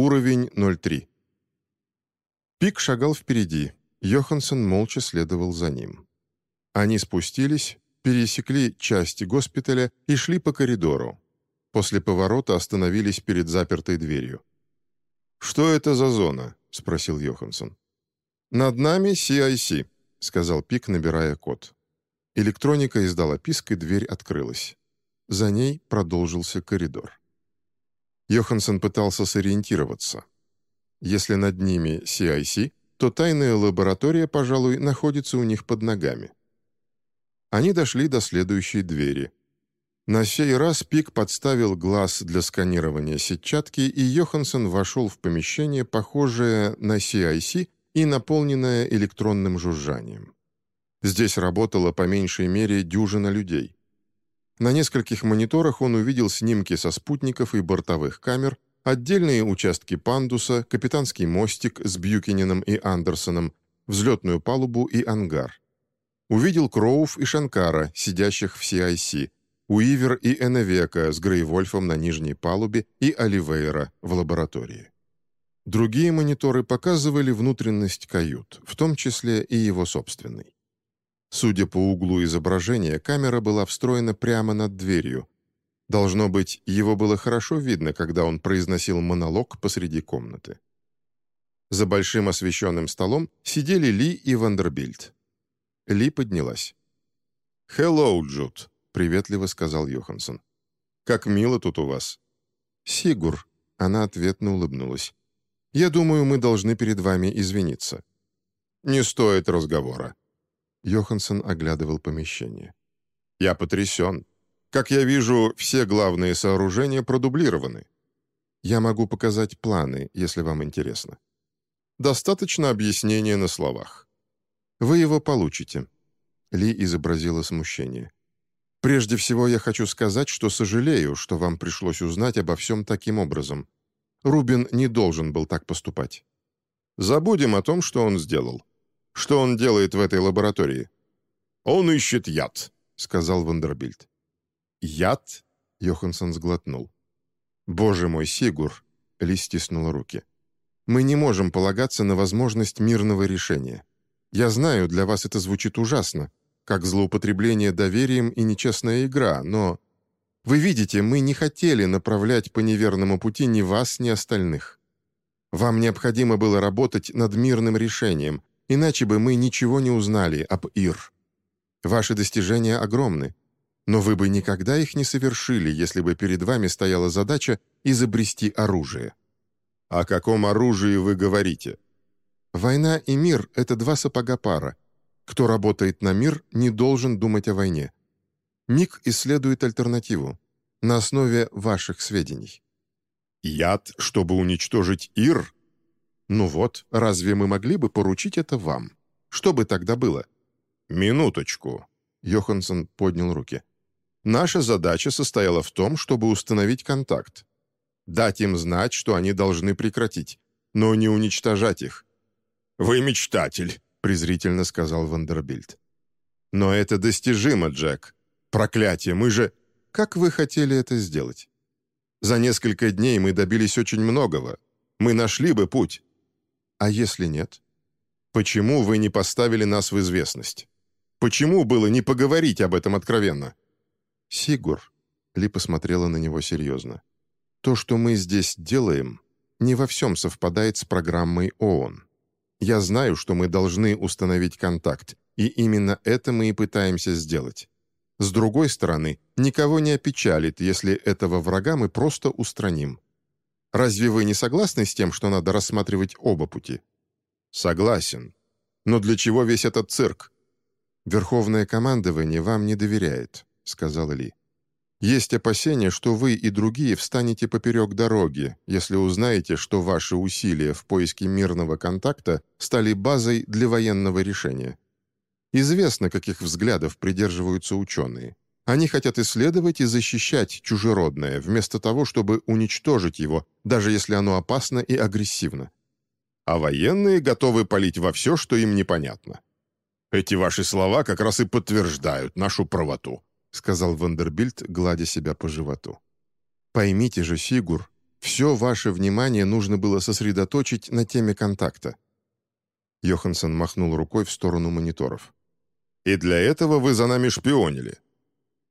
Уровень 03. Пик шагал впереди, Йоханссон молча следовал за ним. Они спустились, пересекли части госпиталя и шли по коридору. После поворота остановились перед запертой дверью. «Что это за зона?» — спросил Йоханссон. «Над нами CIC», — сказал Пик, набирая код. Электроника издала писк, и дверь открылась. За ней продолжился коридор. Йоханссон пытался сориентироваться. Если над ними CIC, то тайная лаборатория, пожалуй, находится у них под ногами. Они дошли до следующей двери. На сей раз Пик подставил глаз для сканирования сетчатки, и Йоханссон вошел в помещение, похожее на CIC и наполненное электронным жужжанием. Здесь работало по меньшей мере дюжина людей. На нескольких мониторах он увидел снимки со спутников и бортовых камер, отдельные участки пандуса, капитанский мостик с Бьюкиненом и Андерсоном, взлетную палубу и ангар. Увидел Кроув и Шанкара, сидящих в CIC, Уивер и Эневека с Грейвольфом на нижней палубе и Оливейра в лаборатории. Другие мониторы показывали внутренность кают, в том числе и его собственный. Судя по углу изображения, камера была встроена прямо над дверью. Должно быть, его было хорошо видно, когда он произносил монолог посреди комнаты. За большим освещенным столом сидели Ли и Вандербильд. Ли поднялась. «Хеллоу, Джуд», — приветливо сказал Йоханссон. «Как мило тут у вас». «Сигур», — она ответно улыбнулась. «Я думаю, мы должны перед вами извиниться». «Не стоит разговора», Йоханссон оглядывал помещение. «Я потрясен. Как я вижу, все главные сооружения продублированы. Я могу показать планы, если вам интересно. Достаточно объяснения на словах. Вы его получите». Ли изобразила смущение. «Прежде всего я хочу сказать, что сожалею, что вам пришлось узнать обо всем таким образом. Рубин не должен был так поступать. Забудем о том, что он сделал. Что он делает в этой лаборатории?» «Он ищет яд», — сказал Вандербильд. «Яд?» — Йоханссон сглотнул. «Боже мой, Сигур!» — Ли стиснула руки. «Мы не можем полагаться на возможность мирного решения. Я знаю, для вас это звучит ужасно, как злоупотребление доверием и нечестная игра, но... Вы видите, мы не хотели направлять по неверному пути ни вас, ни остальных. Вам необходимо было работать над мирным решением, Иначе бы мы ничего не узнали об Ир. Ваши достижения огромны, но вы бы никогда их не совершили, если бы перед вами стояла задача изобрести оружие. О каком оружии вы говорите? Война и мир — это два сапога пара. Кто работает на мир, не должен думать о войне. Миг исследует альтернативу на основе ваших сведений. «Яд, чтобы уничтожить Ир?» «Ну вот, разве мы могли бы поручить это вам? Что бы тогда было?» «Минуточку», — Йоханссон поднял руки. «Наша задача состояла в том, чтобы установить контакт. Дать им знать, что они должны прекратить, но не уничтожать их». «Вы мечтатель», — презрительно сказал Вандербильд. «Но это достижимо, Джек. Проклятие, мы же...» «Как вы хотели это сделать?» «За несколько дней мы добились очень многого. Мы нашли бы путь. А если нет? Почему вы не поставили нас в известность? Почему было не поговорить об этом откровенно? Сигур, Ли посмотрела на него серьезно. То, что мы здесь делаем, не во всем совпадает с программой ООН. Я знаю, что мы должны установить контакт, и именно это мы и пытаемся сделать. С другой стороны, никого не опечалит, если этого врага мы просто устраним. Разве вы не согласны с тем, что надо рассматривать оба пути?» «Согласен. Но для чего весь этот цирк?» «Верховное командование вам не доверяет», — сказал Ли. «Есть опасения, что вы и другие встанете поперек дороги, если узнаете, что ваши усилия в поиске мирного контакта стали базой для военного решения. Известно, каких взглядов придерживаются ученые. Они хотят исследовать и защищать чужеродное, вместо того, чтобы уничтожить его, даже если оно опасно и агрессивно. А военные готовы палить во все, что им непонятно. «Эти ваши слова как раз и подтверждают нашу правоту», сказал Вандербильд, гладя себя по животу. «Поймите же, Сигур, Все ваше внимание нужно было сосредоточить на теме контакта». Йоханссон махнул рукой в сторону мониторов. «И для этого вы за нами шпионили».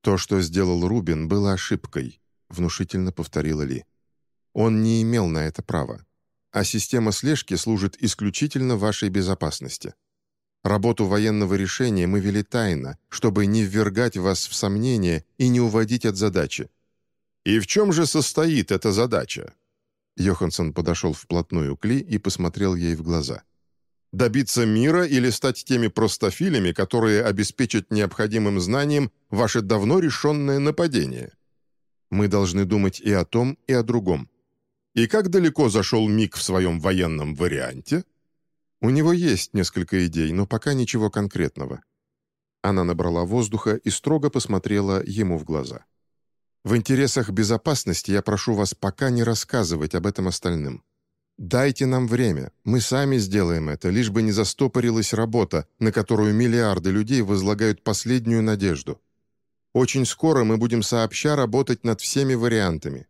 «То, что сделал Рубин, было ошибкой», — внушительно повторила Ли. «Он не имел на это права. А система слежки служит исключительно вашей безопасности. Работу военного решения мы вели тайно, чтобы не ввергать вас в сомнение и не уводить от задачи. «И в чем же состоит эта задача?» Йоханссон подошел вплотную к Ли и посмотрел ей в глаза. «Добиться мира или стать теми простофилями, которые обеспечат необходимым знанием ваше давно решенное нападение? Мы должны думать и о том, и о другом. И как далеко зашел Мик в своем военном варианте?» У него есть несколько идей, но пока ничего конкретного. Она набрала воздуха и строго посмотрела ему в глаза. В интересах безопасности я прошу вас пока не рассказывать об этом остальным. Дайте нам время, мы сами сделаем это, лишь бы не застопорилась работа, на которую миллиарды людей возлагают последнюю надежду. Очень скоро мы будем сообща работать над всеми вариантами.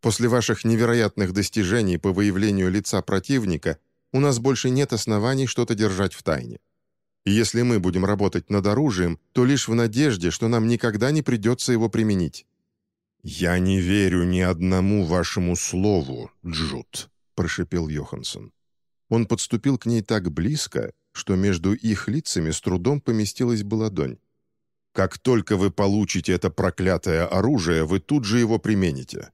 После ваших невероятных достижений по выявлению лица противника у нас больше нет оснований что-то держать в тайне. И если мы будем работать над оружием, то лишь в надежде, что нам никогда не придется его применить. «Я не верю ни одному вашему слову, Джуд», — прошипел Йоханссон. Он подступил к ней так близко, что между их лицами с трудом поместилась бы ладонь. «Как только вы получите это проклятое оружие, вы тут же его примените.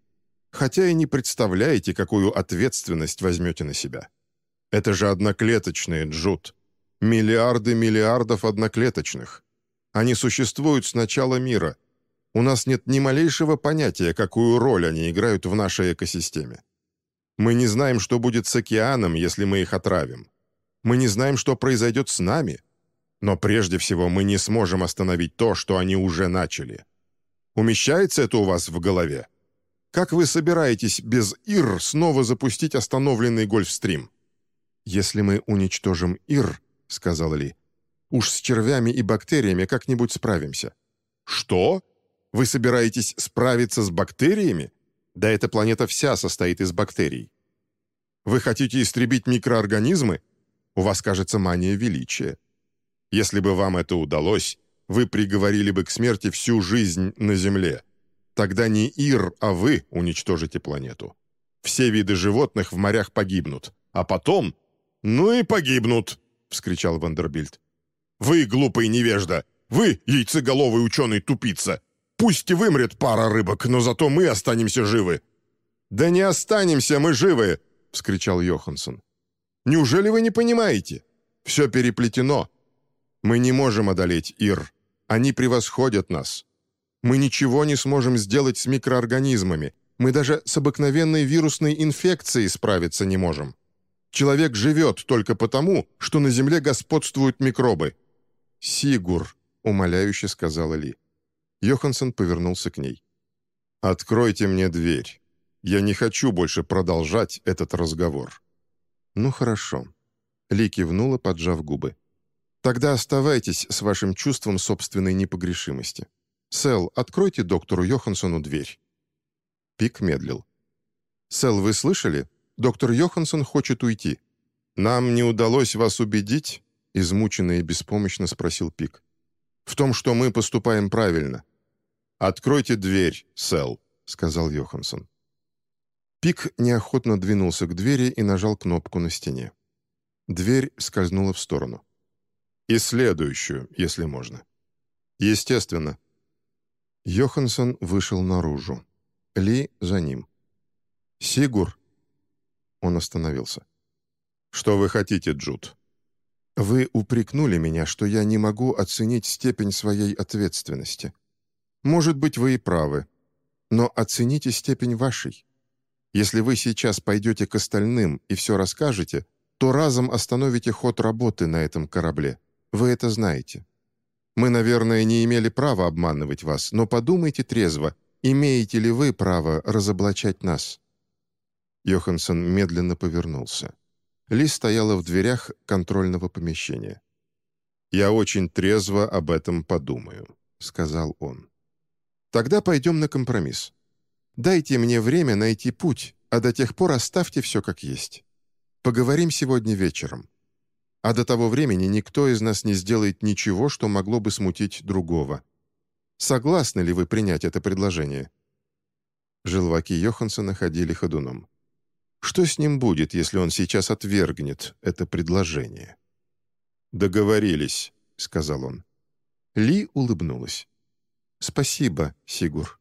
Хотя и не представляете, какую ответственность возьмете на себя. Это же одноклеточные, Джуд. Миллиарды миллиардов одноклеточных. Они существуют с начала мира, у нас нет ни малейшего понятия, какую роль они играют в нашей экосистеме. Мы не знаем, что будет с океаном, если мы их отравим. Мы не знаем, что произойдет с нами. Но прежде всего мы не сможем остановить то, что они уже начали. Умещается это у вас в голове? Как вы собираетесь без ИР снова запустить остановленный Гольфстрим? «Если мы уничтожим ИР», — сказал Ли, — «уж с червями и бактериями как-нибудь справимся». «Что?» Вы собираетесь справиться с бактериями? Да эта планета вся состоит из бактерий. Вы хотите истребить микроорганизмы? У вас, кажется, мания величия. Если бы вам это удалось, вы приговорили бы к смерти всю жизнь на Земле. Тогда не Ир, а вы уничтожите планету. Все виды животных в морях погибнут. А потом... «Ну и погибнут!» — вскричал Вандербильд. «Вы, глупый невежда! Вы, яйцеголовый ученый-тупица! Пусть и вымрет пара рыбок, но зато мы останемся живы». «Да не останемся мы живы!» — вскричал Йоханссон. «Неужели вы не понимаете? Все переплетено. Мы не можем одолеть Ир. Они превосходят нас. Мы ничего не сможем сделать с микроорганизмами. Мы даже с обыкновенной вирусной инфекцией справиться не можем. Человек живет только потому, что на Земле господствуют микробы». «Сигур», — умоляюще сказала Ли. Йоханссон повернулся к ней. «Откройте мне дверь. Я не хочу больше продолжать этот разговор». «Ну хорошо». Ли кивнула, поджав губы. «Тогда оставайтесь с вашим чувством собственной непогрешимости. Сэл, откройте доктору Йоханссону дверь». Пик медлил. «Сэл, вы слышали? Доктор Йоханссон хочет уйти». «Нам не удалось вас убедить?» — измученно и беспомощно спросил Пик в том, что мы поступаем правильно. «Откройте дверь, Сэл», — сказал Йоханссон. Пик неохотно двинулся к двери и нажал кнопку на стене. Дверь скользнула в сторону. «И следующую, если можно». «Естественно». Йоханссон вышел наружу. Ли за ним. «Сигур». Он остановился. «Что вы хотите, Джуд?» Вы упрекнули меня, что я не могу оценить степень своей ответственности. Может быть, вы и правы. Но оцените степень вашей. Если вы сейчас пойдете к остальным и все расскажете, то разом остановите ход работы на этом корабле. Вы это знаете. Мы, наверное, не имели права обманывать вас, но подумайте трезво, имеете ли вы право разоблачать нас?» Йоханссон медленно повернулся. Ли стояла в дверях контрольного помещения. «Я очень трезво об этом подумаю», — сказал он. «Тогда пойдем на компромисс. Дайте мне время найти путь, а до тех пор оставьте все как есть. Поговорим сегодня вечером. А до того времени никто из нас не сделает ничего, что могло бы смутить другого. Согласны ли вы принять это предложение?» Желваки Йоханссона ходили ходуном. Что с ним будет, если он сейчас отвергнет это предложение? «Договорились», — сказал он. Ли улыбнулась. «Спасибо, Сигур».